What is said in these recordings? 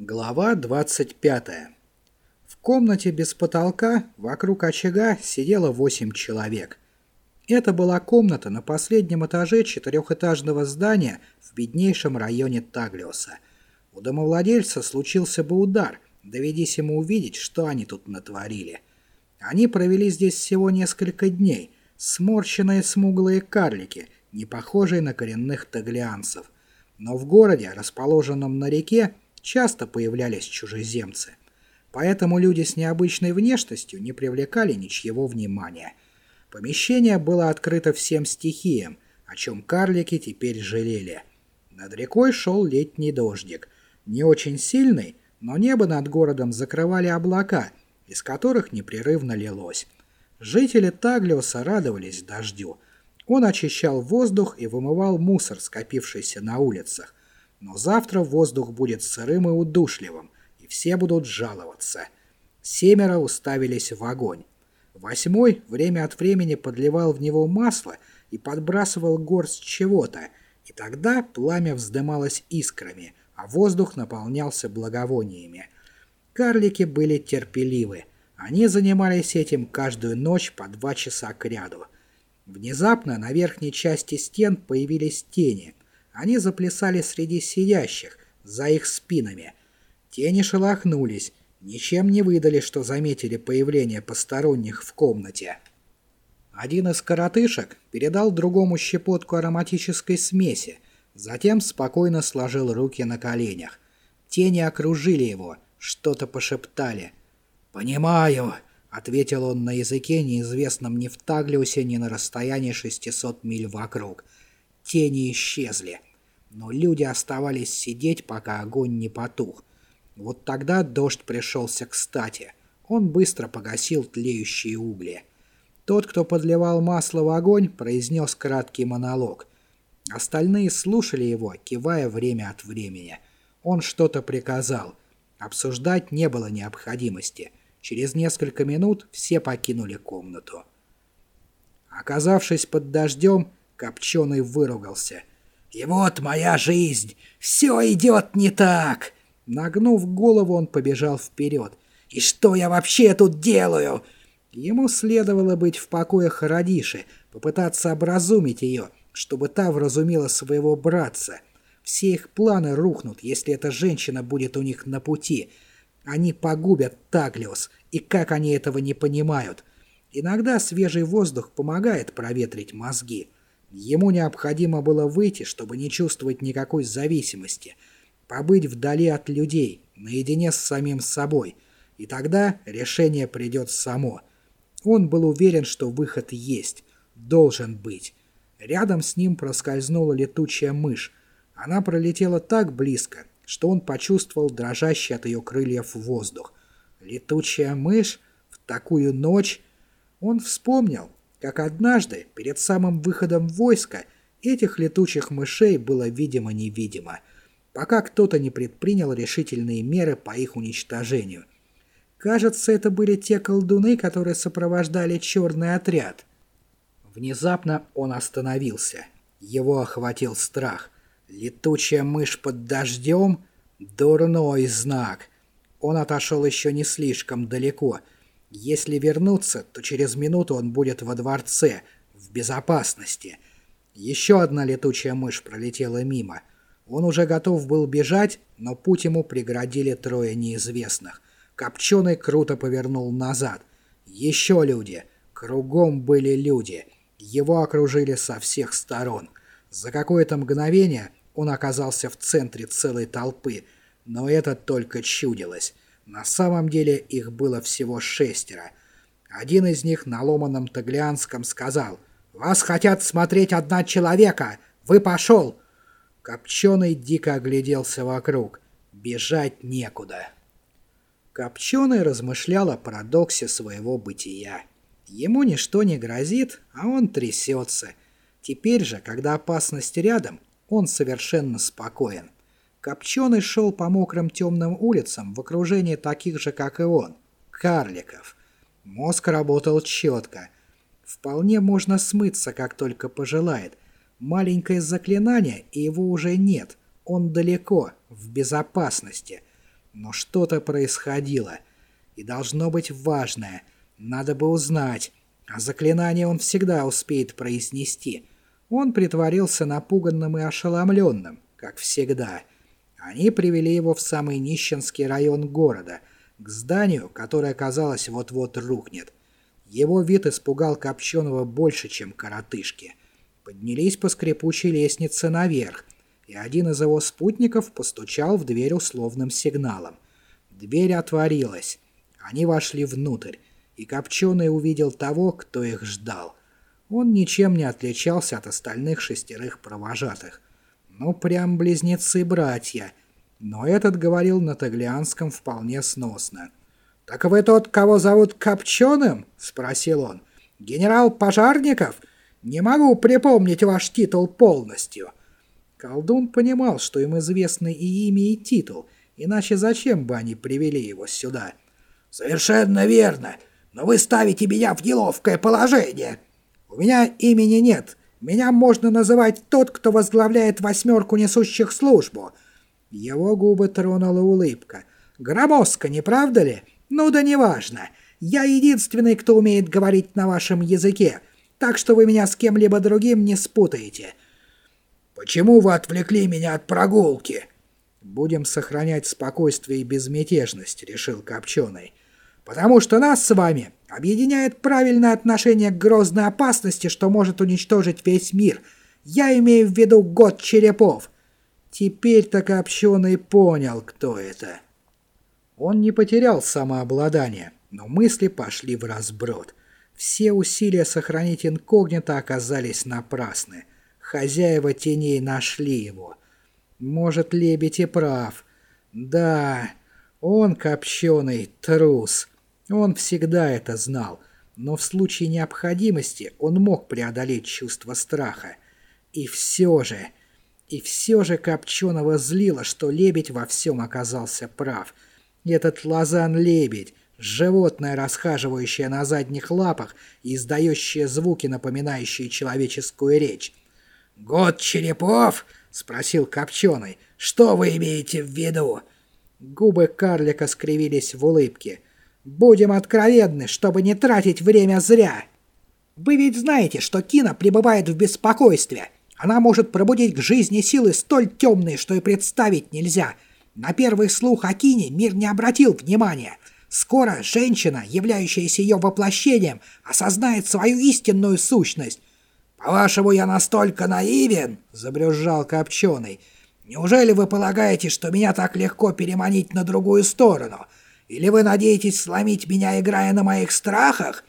Глава 25. В комнате без потолка вокруг очага сидело восемь человек. Это была комната на последнем этаже четырехэтажного здания в беднейшем районе Таглиоса. У домовладельца случился бы удар, доведись ему увидеть, что они тут натворили. Они провели здесь всего несколько дней, сморщенные смуглые карлики, не похожие на коренных таглианцев. Но в городе, расположенном на реке, часто появлялись чужеземцы. Поэтому люди с необычной внешностью не привлекали ничьего внимания. Помещение было открыто всем стихиям, о чем карлики теперь жалели. Над рекой шел летний дождик. Не очень сильный, но небо над городом закрывали облака, из которых непрерывно лилось. Жители Таглиоса радовались дождю. Он очищал воздух и вымывал мусор, скопившийся на улицах. Но завтра воздух будет сырым и удушливым, и все будут жаловаться. Семеро уставились в огонь. Восьмой время от времени подливал в него масло и подбрасывал горсть чего-то, и тогда пламя вздымалось искрами, а воздух наполнялся благовониями. Карлики были терпеливы. Они занимались этим каждую ночь по два часа кряду. Внезапно на верхней части стен появились тени, они заплясали среди сидящих, за их спинами. Тени шелохнулись, ничем не выдали, что заметили появление посторонних в комнате. Один из коротышек передал другому щепотку ароматической смеси, затем спокойно сложил руки на коленях. Тени окружили его, что-то пошептали. «Понимаю», — ответил он на языке, неизвестном ни в Таглиусе, ни на расстоянии 600 миль вокруг. Тени исчезли но люди оставались сидеть, пока огонь не потух. Вот тогда дождь пришелся кстати. Он быстро погасил тлеющие угли. Тот, кто подливал масло в огонь, произнес краткий монолог. Остальные слушали его, кивая время от времени. Он что-то приказал. Обсуждать не было необходимости. Через несколько минут все покинули комнату. Оказавшись под дождем, Копченый выругался – и вот моя жизнь. Все идет не так. Нагнув голову, он побежал вперед. И что я вообще тут делаю? Ему следовало быть в покоях Радиши, попытаться образумить ее, чтобы та вразумила своего братца. Все их планы рухнут, если эта женщина будет у них на пути. Они погубят Таглиос, и как они этого не понимают? Иногда свежий воздух помогает проветрить мозги. Ему необходимо было выйти, чтобы не чувствовать никакой зависимости, побыть вдали от людей, наедине с самим собой, и тогда решение придет само. Он был уверен, что выход есть, должен быть. Рядом с ним проскользнула летучая мышь. Она пролетела так близко, что он почувствовал дрожащий от ее крыльев воздух. Летучая мышь? В такую ночь? Он вспомнил, как однажды, перед самым выходом войска, этих летучих мышей было видимо-невидимо, пока кто-то не предпринял решительные меры по их уничтожению. Кажется, это были те колдуны, которые сопровождали черный отряд. Внезапно он остановился. Его охватил страх. Летучая мышь под дождем? Дурной знак. Он отошел еще не слишком далеко — если вернуться, то через минуту он будет во дворце, в безопасности. Еще одна летучая мышь пролетела мимо. Он уже готов был бежать, но путь ему преградили трое неизвестных. Копченый круто повернул назад. Еще люди. Кругом были люди. Его окружили со всех сторон. За какое-то мгновение он оказался в центре целой толпы, но это только чудилось. На самом деле их было всего шестеро. Один из них на ломаном таглианском сказал «Вас хотят смотреть одна человека! Вы пошел!» Копченый дико огляделся вокруг. Бежать некуда. Копченый размышлял о парадоксе своего бытия. Ему ничто не грозит, а он трясется. Теперь же, когда опасность рядом, он совершенно спокоен. Копченый шел по мокрым темным улицам в окружении таких же, как и он, карликов. Мозг работал четко. Вполне можно смыться, как только пожелает. Маленькое заклинание, и его уже нет. Он далеко, в безопасности. Но что-то происходило. И должно быть важное. Надо бы узнать. А заклинание он всегда успеет произнести. Он притворился напуганным и ошеломленным, как всегда. Они привели его в самый нищенский район города, к зданию, которое, казалось, вот-вот рухнет. Его вид испугал Копченого больше, чем коротышки. Поднялись по скрипучей лестнице наверх, и один из его спутников постучал в дверь условным сигналом. Дверь отворилась. Они вошли внутрь, и Копченый увидел того, кто их ждал. Он ничем не отличался от остальных шестерых провожатых. Ну, прям близнецы-братья. Но этот говорил на таглианском вполне сносно. «Так вы тот, кого зовут Копченым?» — спросил он. «Генерал Пожарников? Не могу припомнить ваш титул полностью». Колдун понимал, что им известны и имя, и титул, иначе зачем бы они привели его сюда? «Совершенно верно, но вы ставите меня в неловкое положение. У меня имени нет, меня можно называть тот, кто возглавляет восьмерку несущих службу». Его губы тронула улыбка. «Громоздко, не правда ли? Ну да неважно. Я единственный, кто умеет говорить на вашем языке, так что вы меня с кем-либо другим не спутаете». «Почему вы отвлекли меня от прогулки?» «Будем сохранять спокойствие и безмятежность», — решил Копченый. «Потому что нас с вами объединяет правильное отношение к грозной опасности, что может уничтожить весь мир. Я имею в виду год черепов. Теперь-то Копченый понял, кто это. Он не потерял самообладание, но мысли пошли в разброд. Все усилия сохранить инкогнито оказались напрасны. Хозяева теней нашли его. Может, лебедь и прав. Да, он копченый трус. Он всегда это знал, но в случае необходимости он мог преодолеть чувство страха. И все же, и все же Копченого злило, что лебедь во всем оказался прав. Этот лазан-лебедь, животное, расхаживающее на задних лапах и издающее звуки, напоминающие человеческую речь. «Год черепов?» — спросил Копченый. «Что вы имеете в виду?» Губы карлика скривились в улыбке. Будем откровенны, чтобы не тратить время зря. Вы ведь знаете, что Кина пребывает в беспокойстве. Она может пробудить к жизни силы столь темные, что и представить нельзя. На первый слух о Кине мир не обратил внимания. Скоро женщина, являющаяся ее воплощением, осознает свою истинную сущность. «По-вашему, я настолько наивен?» — забрюзжал Копченый. «Неужели вы полагаете, что меня так легко переманить на другую сторону?» Или вы надеетесь сломить меня, играя на моих страхах?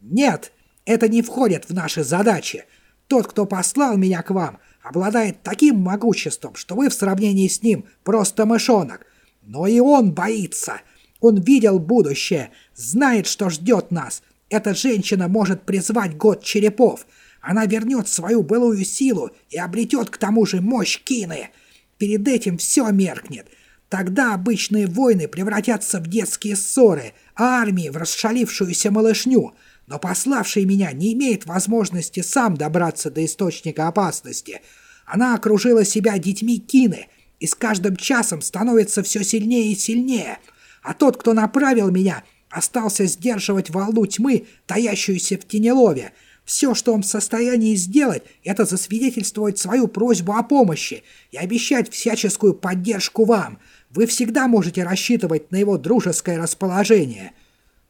Нет, это не входит в наши задачи. Тот, кто послал меня к вам, обладает таким могуществом, что вы в сравнении с ним просто мышонок. Но и он боится. Он видел будущее, знает, что ждет нас. Эта женщина может призвать год черепов. Она вернет свою былую силу и обретет к тому же мощь Кины. Перед этим все меркнет. Тогда обычные войны превратятся в детские ссоры, а армии в расшалившуюся малышню. Но пославший меня не имеет возможности сам добраться до источника опасности. Она окружила себя детьми Кины и с каждым часом становится все сильнее и сильнее. А тот, кто направил меня, остался сдерживать волну тьмы, таящуюся в Тенелове. Все, что он в состоянии сделать, это засвидетельствовать свою просьбу о помощи и обещать всяческую поддержку вам — вы всегда можете рассчитывать на его дружеское расположение.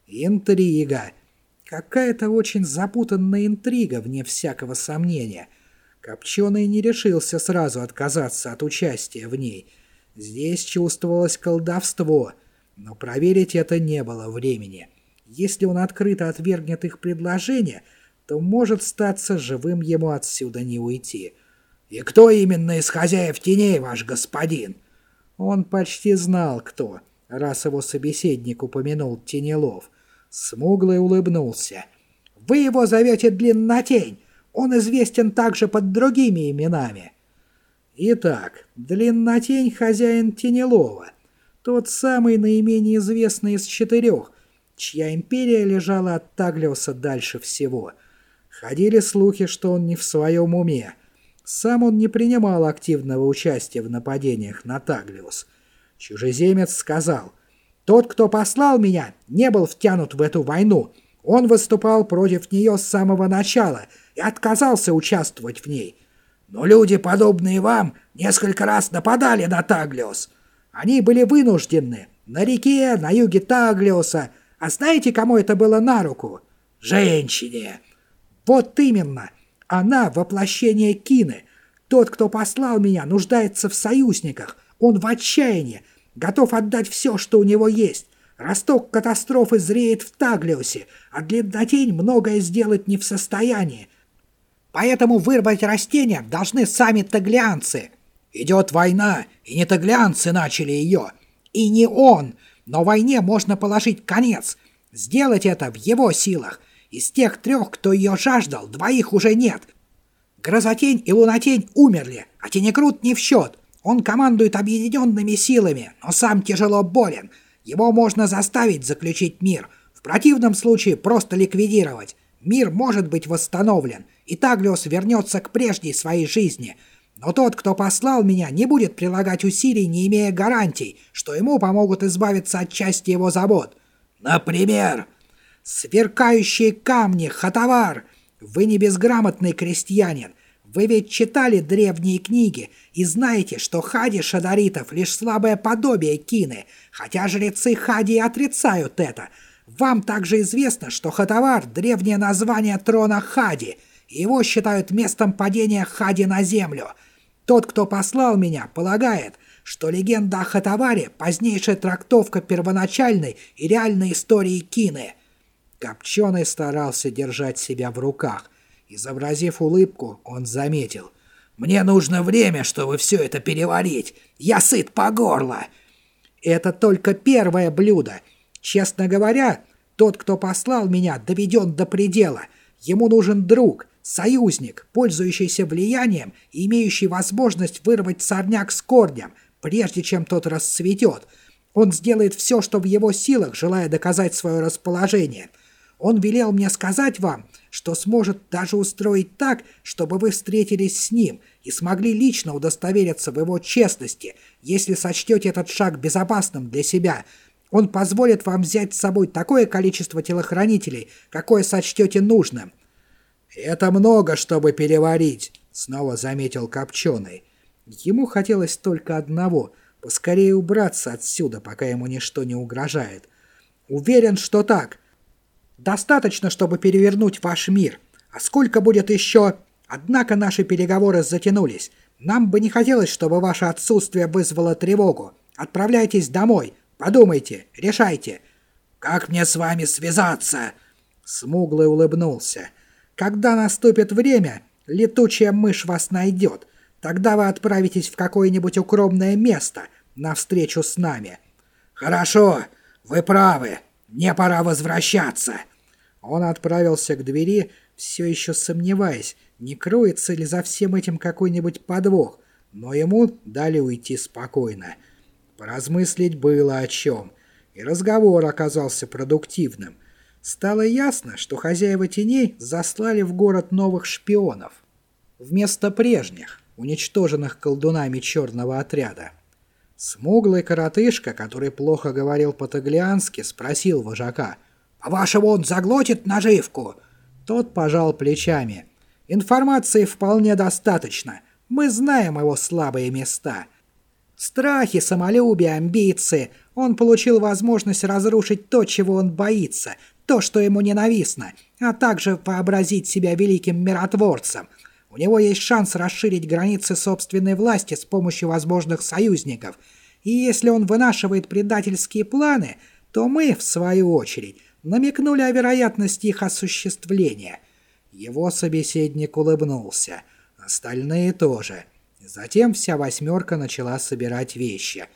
Интрига. Какая-то очень запутанная интрига, вне всякого сомнения. Копченый не решился сразу отказаться от участия в ней. Здесь чувствовалось колдовство, но проверить это не было времени. Если он открыто отвергнет их предложение, то может статься живым ему отсюда не уйти. «И кто именно из хозяев теней, ваш господин?» Он почти знал, кто, раз его собеседник упомянул Тенелов. Смуглый улыбнулся. «Вы его зовете Длиннотень. Он известен также под другими именами». Итак, Длиннотень — хозяин Тенелова. Тот самый наименее известный из четырех, чья империя лежала от Таглиуса дальше всего. Ходили слухи, что он не в своем уме — сам он не принимал активного участия в нападениях на Таглиус. Чужеземец сказал, «Тот, кто послал меня, не был втянут в эту войну. Он выступал против нее с самого начала и отказался участвовать в ней. Но люди, подобные вам, несколько раз нападали на Таглиос. Они были вынуждены. На реке, на юге Таглиоса. А знаете, кому это было на руку? Женщине. Вот именно. Она — воплощение Кины. Тот, кто послал меня, нуждается в союзниках. Он в отчаянии, готов отдать все, что у него есть. Росток катастрофы зреет в Таглиосе, а длиннотень многое сделать не в состоянии. Поэтому вырвать растения должны сами таглианцы. Идет война, и не таглианцы начали ее. И не он. Но войне можно положить конец. Сделать это в его силах. Из тех трех, кто ее жаждал, двоих уже нет. Грозотень и Лунотень умерли, а Тенекрут не в счет. Он командует объединенными силами, но сам тяжело болен. Его можно заставить заключить мир. В противном случае просто ликвидировать. Мир может быть восстановлен и Таглиос вернется к прежней своей жизни. Но тот, кто послал меня, не будет прилагать усилий, не имея гарантий, что ему помогут избавиться от части его забот. Например, сверкающие камни, хатавар. Вы не безграмотный крестьянин. Вы ведь читали древние книги и знаете, что хади шадаритов лишь слабое подобие кины, хотя жрецы хади отрицают это. Вам также известно, что хатавар — древнее название трона хади — его считают местом падения Хади на землю. Тот, кто послал меня, полагает, что легенда о Хатаваре – позднейшая трактовка первоначальной и реальной истории Кины. Копченый старался держать себя в руках. Изобразив улыбку, он заметил. «Мне нужно время, чтобы все это переварить. Я сыт по горло». «Это только первое блюдо. Честно говоря, тот, кто послал меня, доведен до предела. Ему нужен друг, Союзник, пользующийся влиянием и имеющий возможность вырвать сорняк с корнем, прежде чем тот расцветет. Он сделает все, что в его силах, желая доказать свое расположение. Он велел мне сказать вам, что сможет даже устроить так, чтобы вы встретились с ним и смогли лично удостовериться в его честности, если сочтете этот шаг безопасным для себя. Он позволит вам взять с собой такое количество телохранителей, какое сочтете нужным. «Это много, чтобы переварить», — снова заметил Копченый. Ему хотелось только одного — поскорее убраться отсюда, пока ему ничто не угрожает. «Уверен, что так. Достаточно, чтобы перевернуть ваш мир. А сколько будет еще...» Однако наши переговоры затянулись. Нам бы не хотелось, чтобы ваше отсутствие вызвало тревогу. Отправляйтесь домой. Подумайте, решайте. Как мне с вами связаться? Смуглый улыбнулся. Когда наступит время, летучая мышь вас найдет. Тогда вы отправитесь в какое-нибудь укромное место на встречу с нами. Хорошо, вы правы. Мне пора возвращаться. Он отправился к двери, все еще сомневаясь, не кроется ли за всем этим какой-нибудь подвох, но ему дали уйти спокойно. Поразмыслить было о чем, и разговор оказался продуктивным. Стало ясно, что хозяева теней заслали в город новых шпионов. Вместо прежних, уничтоженных колдунами черного отряда. Смуглый коротышка, который плохо говорил по-таглиански, спросил вожака. «По-вашему, он заглотит наживку?» Тот пожал плечами. «Информации вполне достаточно. Мы знаем его слабые места. Страхи, самолюбие, амбиции. Он получил возможность разрушить то, чего он боится, то, что ему ненавистно, а также вообразить себя великим миротворцем. У него есть шанс расширить границы собственной власти с помощью возможных союзников. И если он вынашивает предательские планы, то мы, в свою очередь, намекнули о вероятности их осуществления. Его собеседник улыбнулся. Остальные тоже. Затем вся восьмерка начала собирать вещи.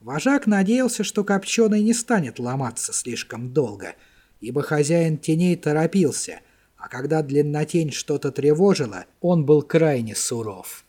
Вожак надеялся, что Копченый не станет ломаться слишком долго – ибо хозяин теней торопился, а когда длиннотень что-то тревожила, он был крайне суров.